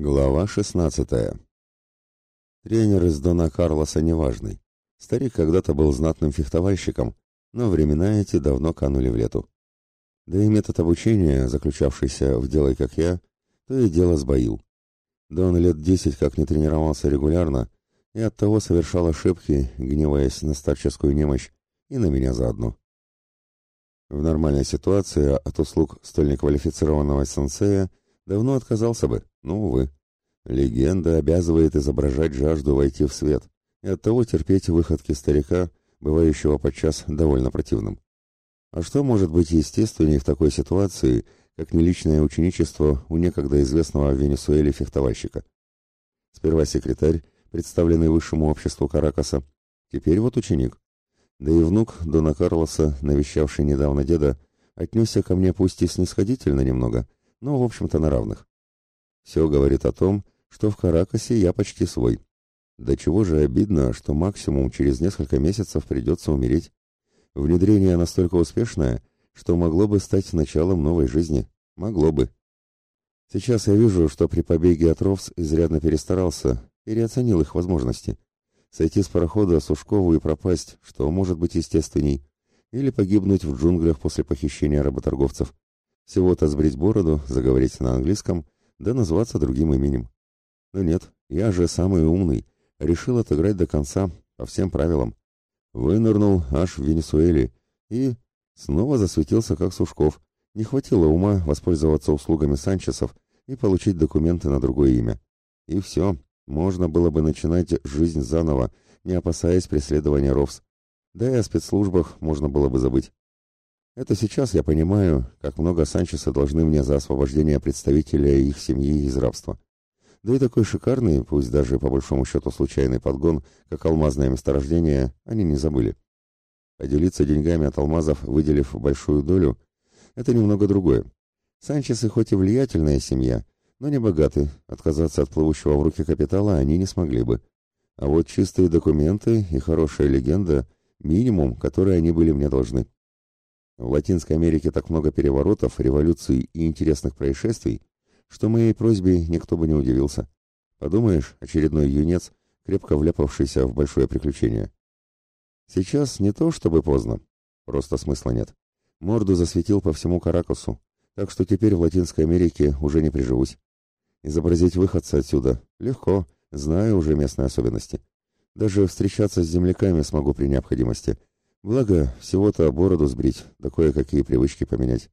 Глава 16. Тренер из Дона Карлоса неважный. Старик когда-то был знатным фехтовальщиком, но времена эти давно канули в лету. Да и метод обучения, заключавшийся в «делай как я», то и дело сбоил. Дон лет десять как не тренировался регулярно и оттого совершал ошибки, гневаясь на старческую немощь и на меня заодно. В нормальной ситуации от услуг столь неквалифицированного сенсея давно отказался бы, но, увы. Легенда обязывает изображать жажду войти в свет, и оттого терпеть выходки старика, бывающего подчас довольно противным. А что может быть естественнее в такой ситуации, как неличное ученичество у некогда известного в Венесуэле фехтовальщика? Сперва секретарь, представленный высшему обществу Каракаса, теперь вот ученик. Да и внук Дона Карлоса, навещавший недавно деда, отнесся ко мне пусть и снисходительно немного, но, в общем-то, на равных. Все говорит о том, что в Каракасе я почти свой. Да чего же обидно, что максимум через несколько месяцев придется умереть. Внедрение настолько успешное, что могло бы стать началом новой жизни. Могло бы. Сейчас я вижу, что при побеге от Ровс изрядно перестарался, переоценил их возможности. Сойти с парохода Сушкову и пропасть, что может быть естественней, или погибнуть в джунглях после похищения работорговцев. Всего-то сбрить бороду, заговорить на английском, да назваться другим именем. Но нет, я же самый умный, решил отыграть до конца, по всем правилам. Вынырнул аж в Венесуэле и снова засветился как Сушков. Не хватило ума воспользоваться услугами Санчесов и получить документы на другое имя. И все, можно было бы начинать жизнь заново, не опасаясь преследования РОВС. Да и о спецслужбах можно было бы забыть. Это сейчас я понимаю, как много Санчеса должны мне за освобождение представителя их семьи из рабства. Да и такой шикарный, пусть даже по большому счету случайный подгон, как алмазное месторождение, они не забыли. Поделиться деньгами от алмазов, выделив большую долю, это немного другое. Санчесы хоть и влиятельная семья, но не богаты, отказаться от плывущего в руки капитала они не смогли бы. А вот чистые документы и хорошая легенда – минимум, который они были мне должны. В Латинской Америке так много переворотов, революций и интересных происшествий, что моей просьбе никто бы не удивился. Подумаешь, очередной юнец, крепко вляпавшийся в большое приключение. Сейчас не то чтобы поздно, просто смысла нет. Морду засветил по всему Каракасу, так что теперь в Латинской Америке уже не приживусь. Изобразить выходца отсюда легко, знаю уже местные особенности. Даже встречаться с земляками смогу при необходимости, Благо, всего-то бороду сбрить, да кое-какие привычки поменять.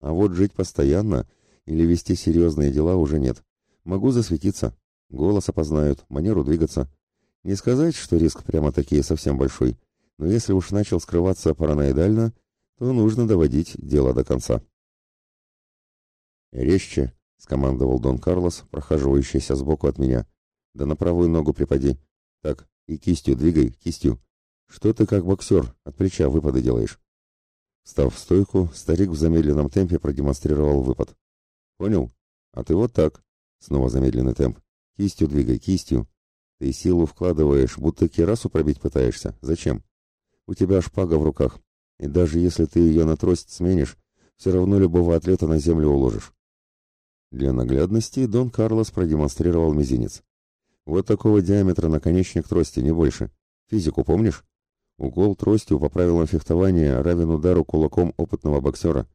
А вот жить постоянно или вести серьезные дела уже нет. Могу засветиться, голос опознают, манеру двигаться. Не сказать, что риск прямо-таки совсем большой, но если уж начал скрываться параноидально, то нужно доводить дело до конца. «Резче», — скомандовал Дон Карлос, прохаживающийся сбоку от меня. «Да на правую ногу припади. Так, и кистью двигай, кистью. Что ты как боксер, от плеча выпады делаешь? Став в стойку, старик в замедленном темпе продемонстрировал выпад. Понял? А ты вот так. Снова замедленный темп. Кистью двигай, кистью. Ты силу вкладываешь, будто кирасу пробить пытаешься. Зачем? У тебя шпага в руках. И даже если ты ее на трость сменишь, все равно любого атлета на землю уложишь. Для наглядности Дон Карлос продемонстрировал мизинец. Вот такого диаметра наконечник трости, не больше. Физику помнишь? Укол тростью по правилам фехтования равен удару кулаком опытного боксера.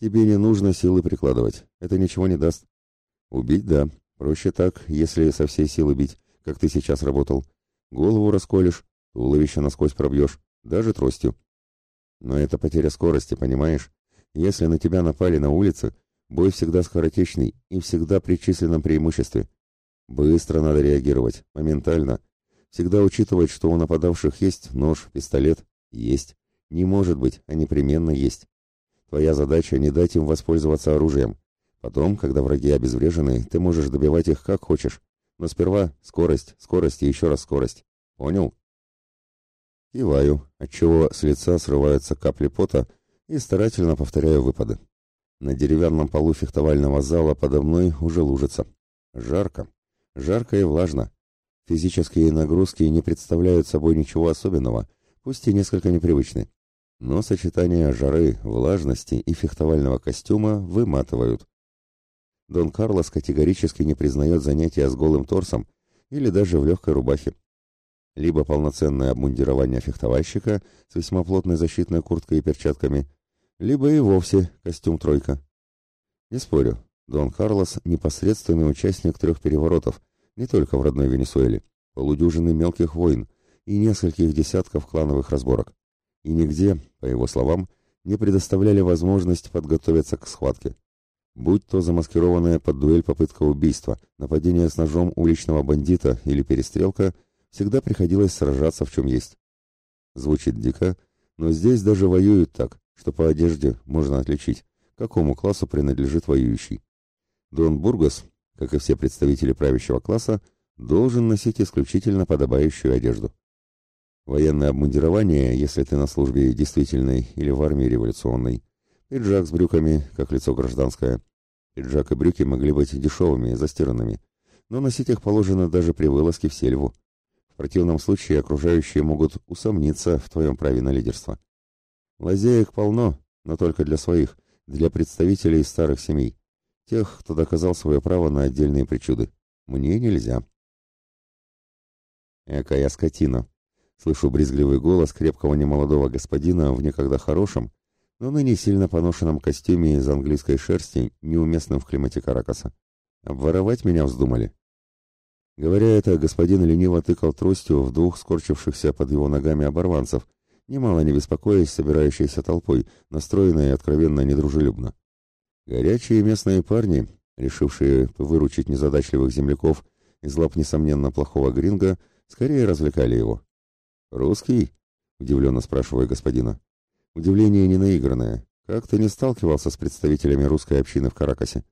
Тебе не нужно силы прикладывать, это ничего не даст. Убить – да, проще так, если со всей силы бить, как ты сейчас работал. Голову расколешь, туловище насквозь пробьешь, даже тростью. Но это потеря скорости, понимаешь? Если на тебя напали на улице, бой всегда скоротечный и всегда при численном преимуществе. Быстро надо реагировать, моментально – Всегда учитывать, что у нападавших есть нож, пистолет. Есть. Не может быть, а непременно есть. Твоя задача не дать им воспользоваться оружием. Потом, когда враги обезврежены, ты можешь добивать их как хочешь. Но сперва скорость, скорость и еще раз скорость. Понял? Киваю, отчего с лица срываются капли пота и старательно повторяю выпады. На деревянном полу фехтовального зала подо мной уже лужица. Жарко. Жарко и влажно. Физические нагрузки не представляют собой ничего особенного, пусть и несколько непривычны. Но сочетание жары, влажности и фехтовального костюма выматывают. Дон Карлос категорически не признает занятия с голым торсом или даже в легкой рубахе. Либо полноценное обмундирование фехтовальщика с весьма плотной защитной курткой и перчатками, либо и вовсе костюм-тройка. Не спорю, Дон Карлос – непосредственный участник трех переворотов, не только в родной Венесуэле, полудюжины мелких войн и нескольких десятков клановых разборок. И нигде, по его словам, не предоставляли возможность подготовиться к схватке. Будь то замаскированная под дуэль попытка убийства, нападение с ножом уличного бандита или перестрелка, всегда приходилось сражаться в чем есть. Звучит дико, но здесь даже воюют так, что по одежде можно отличить, какому классу принадлежит воюющий. Дон Бургас, как и все представители правящего класса, должен носить исключительно подобающую одежду. Военное обмундирование, если ты на службе действительной или в армии революционной. Пиджак с брюками, как лицо гражданское. Пиджак и брюки могли быть дешевыми, застиранными, но носить их положено даже при вылазке в сельву. В противном случае окружающие могут усомниться в твоем праве на лидерство. Лазеек полно, но только для своих, для представителей старых семей, тех, кто доказал свое право на отдельные причуды. Мне нельзя. Экая скотина, Слышу брезгливый голос крепкого немолодого господина в некогда хорошем, но ныне сильно поношенном костюме из английской шерсти, неуместном в климате Каракаса. Обворовать меня вздумали. Говоря это, господин лениво тыкал тростью в двух скорчившихся под его ногами оборванцев, немало не беспокоясь собирающейся толпой, настроенной откровенно недружелюбно. Горячие местные парни, решившие выручить незадачливых земляков из лап, несомненно, плохого гринга, скорее развлекали его. «Русский?» — удивленно спрашиваю господина. Удивление не наигранное. Как ты не сталкивался с представителями русской общины в Каракасе?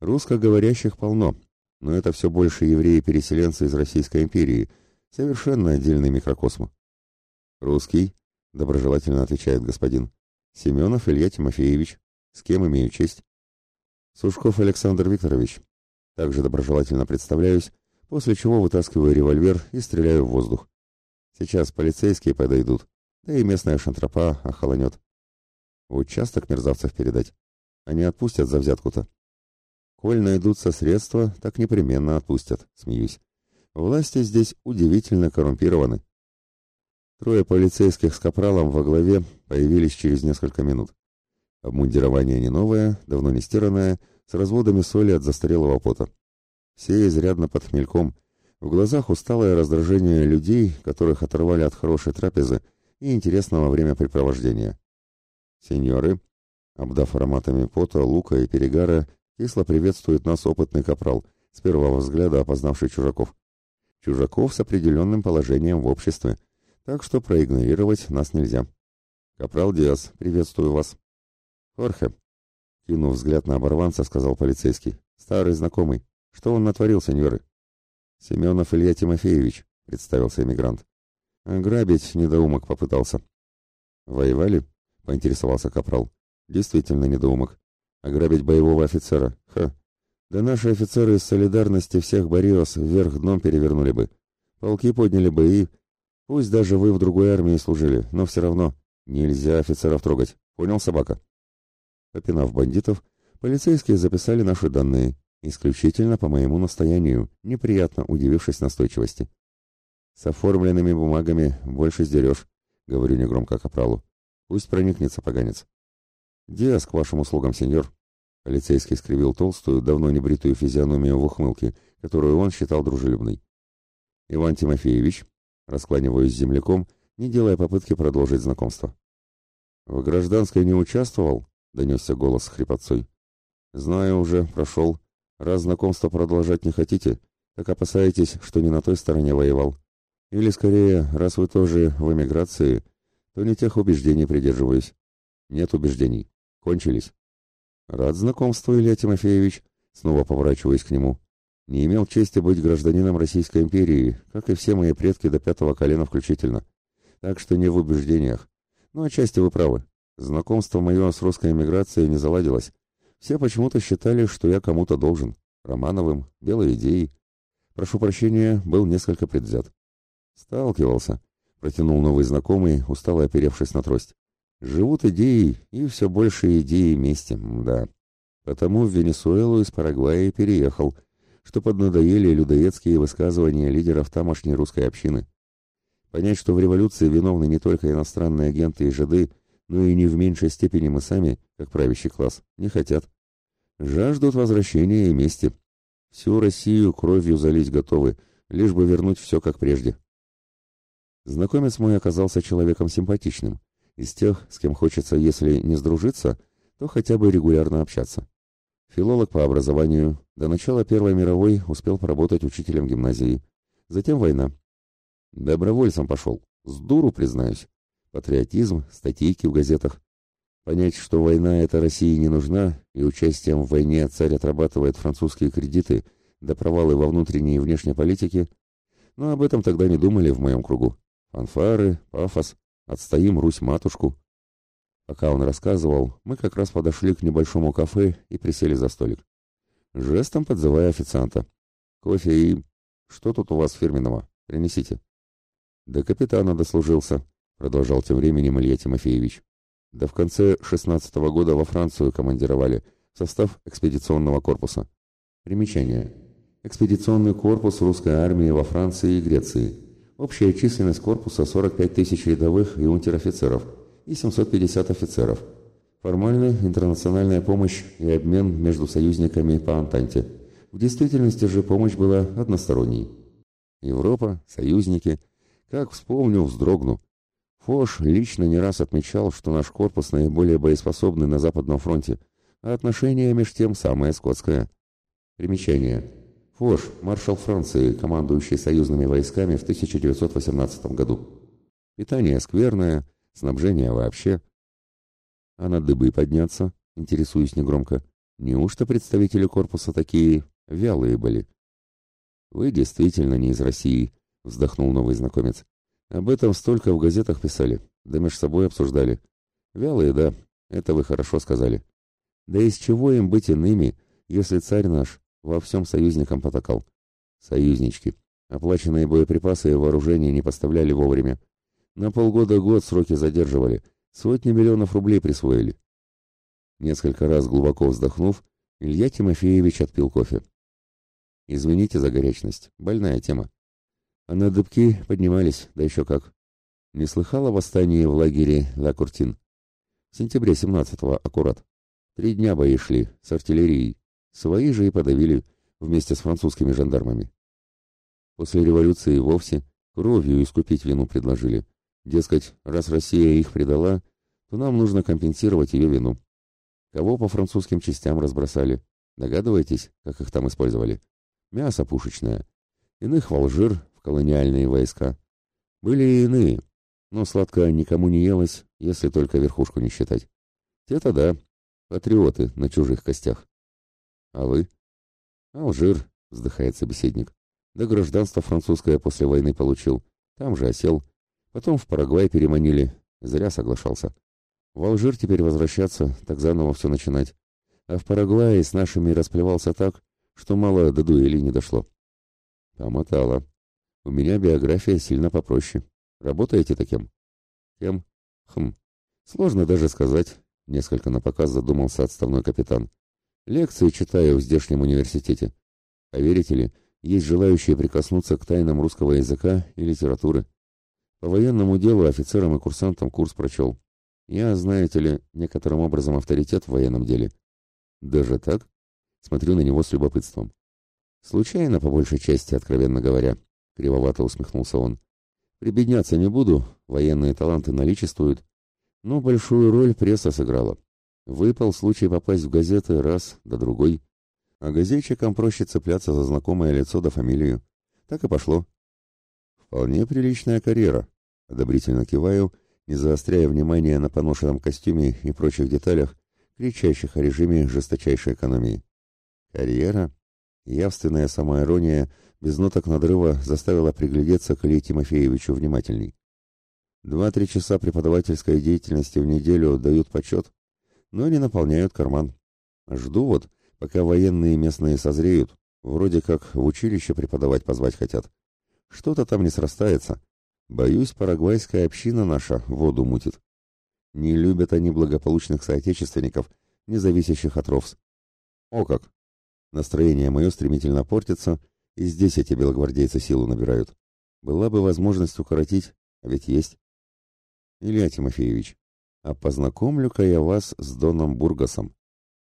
Русскоговорящих полно, но это все больше евреи-переселенцы из Российской империи, совершенно отдельный микрокосм. «Русский?» — доброжелательно отвечает господин. «Семенов Илья Тимофеевич. С кем имею честь?» «Сушков Александр Викторович». Также доброжелательно представляюсь, после чего вытаскиваю револьвер и стреляю в воздух. Сейчас полицейские подойдут, да и местная шантропа охолонет. В участок мерзавцев передать. Они отпустят за взятку-то. Коль найдутся средства, так непременно отпустят, смеюсь. Власти здесь удивительно коррумпированы. Трое полицейских с капралом во главе появились через несколько минут. Обмундирование не новое, давно не стиранное, с разводами соли от застарелого пота. Все изрядно под хмельком, в глазах усталое раздражение людей, которых оторвали от хорошей трапезы и интересного времяпрепровождения. Сеньоры, обдав ароматами пота, лука и перегара, кисло приветствует нас опытный капрал, с первого взгляда опознавший чужаков. Чужаков с определенным положением в обществе, так что проигнорировать нас нельзя. Капрал Диас, приветствую вас. Хорхе, кинув взгляд на оборванца, сказал полицейский. Старый знакомый. Что он натворил, сеньоры? Семенов Илья Тимофеевич, представился эмигрант. Грабить недоумок попытался. Воевали? поинтересовался капрал. Действительно недоумок. Ограбить боевого офицера? Ха. Да наши офицеры из солидарности всех Бариос вверх дном перевернули бы. Полки подняли бы и... Пусть даже вы в другой армии служили, но все равно нельзя офицеров трогать. Понял, собака? Попинав бандитов, полицейские записали наши данные Исключительно по моему настоянию, неприятно удивившись настойчивости. «С оформленными бумагами больше сдерешь», — говорю негромко капралу. «Пусть проникнется поганец». «Диас к вашим услугам, сеньор». Полицейский скривил толстую, давно не бритую физиономию в ухмылке, которую он считал дружелюбной. «Иван Тимофеевич», раскланиваюсь с земляком, не делая попытки продолжить знакомство. «В гражданской не участвовал?» — донесся голос с хрипотцой. «Знаю уже, прошел. Раз знакомство продолжать не хотите, так опасаетесь, что не на той стороне воевал. Или, скорее, раз вы тоже в эмиграции, то не тех убеждений придерживаюсь. Нет убеждений. Кончились. Рад знакомству, Илья Тимофеевич. Снова поворачиваясь к нему. Не имел чести быть гражданином Российской империи, как и все мои предки до пятого колена включительно. Так что не в убеждениях. Но отчасти вы правы. Знакомство мое с русской эмиграцией не заладилось. Все почему-то считали, что я кому-то должен. Романовым, Белой идеей. Прошу прощения, был несколько предвзят. Сталкивался, протянул новый знакомый, устало оперевшись на трость. Живут идеи, и все больше идеи вместе, да. Потому в Венесуэлу из Парагвая переехал, что поднадоели людоедские высказывания лидеров тамошней русской общины. Понять, что в революции виновны не только иностранные агенты и жиды, но и не в меньшей степени мы сами, как правящий класс, не хотят. Жаждут возвращения и мести. Всю Россию кровью залить готовы, лишь бы вернуть все как прежде. Знакомец мой оказался человеком симпатичным, из тех, с кем хочется, если не сдружиться, то хотя бы регулярно общаться. Филолог по образованию, до начала Первой мировой успел поработать учителем гимназии. Затем война. Добровольцем пошел, с дуру, признаюсь. Патриотизм, статейки в газетах. Понять, что война эта России не нужна, и участием в войне царь отрабатывает французские кредиты до провалы во внутренней и внешней политике, но об этом тогда не думали в моем кругу. Фанфары, пафос, отстоим Русь-матушку. Пока он рассказывал, мы как раз подошли к небольшому кафе и присели за столик. Жестом подзывая официанта. «Кофе и... Что тут у вас фирменного? Принесите». «До капитана дослужился», — продолжал тем временем Илья Тимофеевич. «Да в конце шестнадцатого года во Францию командировали в состав экспедиционного корпуса. Примечание. Экспедиционный корпус русской армии во Франции и Греции. Общая численность корпуса 45 тысяч рядовых и унтер-офицеров и 750 офицеров. Формально интернациональная помощь и обмен между союзниками по Антанте. В действительности же помощь была односторонней. Европа, союзники. Как вспомню, вздрогну. Фош лично не раз отмечал, что наш корпус наиболее боеспособный на Западном фронте, а отношение меж тем самое скотское. Примечание. Фош, маршал Франции, командующий союзными войсками в 1918 году. Питание скверное, снабжение вообще. А на дыбы подняться, интересуюсь негромко. Неужто представители корпуса такие вялые были? Вы действительно не из России, вздохнул новый знакомец. Об этом столько в газетах писали, да меж собой обсуждали. Вялые, да, это вы хорошо сказали. Да из чего им быть иными, если царь наш во всем союзникам потакал. Союзнички. Оплаченные боеприпасы и вооружение не поставляли вовремя. На полгода-год сроки задерживали. Сотни миллионов рублей присвоили. Несколько раз глубоко вздохнув, Илья Тимофеевич отпил кофе. «Извините за горячность. Больная тема. А на дыбки поднимались, да еще как. Не слыхал о восстании в лагере Ла Куртин? В сентябре 17-го, аккурат. Три дня бои шли, с артиллерией. Свои же и подавили вместе с французскими жандармами. После революции вовсе кровью искупить вину предложили. Дескать, раз Россия их предала, то нам нужно компенсировать ее вину. Кого по французским частям разбросали? Догадываетесь, как их там использовали? Мясо пушечное. Иных в Алжир, колониальные войска. Были и иные, но сладко никому не елось, если только верхушку не считать. Те-то да, патриоты на чужих костях. А вы? Алжир, вздыхает собеседник. Да гражданство французское после войны получил. Там же осел. Потом в Парагвай переманили. Зря соглашался. В Алжир теперь возвращаться, так заново все начинать. А в Парагвае с нашими расплевался так, что мало до дуэли не дошло. Помотало. У меня биография сильно попроще. Работаете таким? Кем? Хм. Сложно даже сказать. Несколько напоказ задумался отставной капитан. Лекции читаю в здешнем университете. А верите ли, есть желающие прикоснуться к тайнам русского языка и литературы. По военному делу офицерам и курсантам курс прочел. Я, знаете ли, некоторым образом авторитет в военном деле. Даже так? Смотрю на него с любопытством. Случайно, по большей части, откровенно говоря, кривовато усмехнулся он. Прибедняться не буду, военные таланты наличествуют, но большую роль пресса сыграла. Выпал случай попасть в газеты раз, да другой. А газетчикам проще цепляться за знакомое лицо да фамилию. Так и пошло. Вполне приличная карьера. Одобрительно киваю, не заостряя внимание на поношенном костюме и прочих деталях, кричащих о режиме жесточайшей экономии. Карьера? Явственная самоирония, без ноток надрыва, заставила приглядеться к Илье Тимофеевичу внимательней. Два-три часа преподавательской деятельности в неделю дают почет, но не наполняют карман. Жду вот, пока военные местные созреют, вроде как в училище преподавать позвать хотят. Что-то там не срастается. Боюсь, парагвайская община наша воду мутит. Не любят они благополучных соотечественников, не зависящих от РОВС. О как! Настроение мое стремительно портится, и здесь эти белогвардейцы силу набирают. Была бы возможность укоротить, а ведь есть. Илья Тимофеевич, а познакомлю-ка я вас с Доном Бургасом.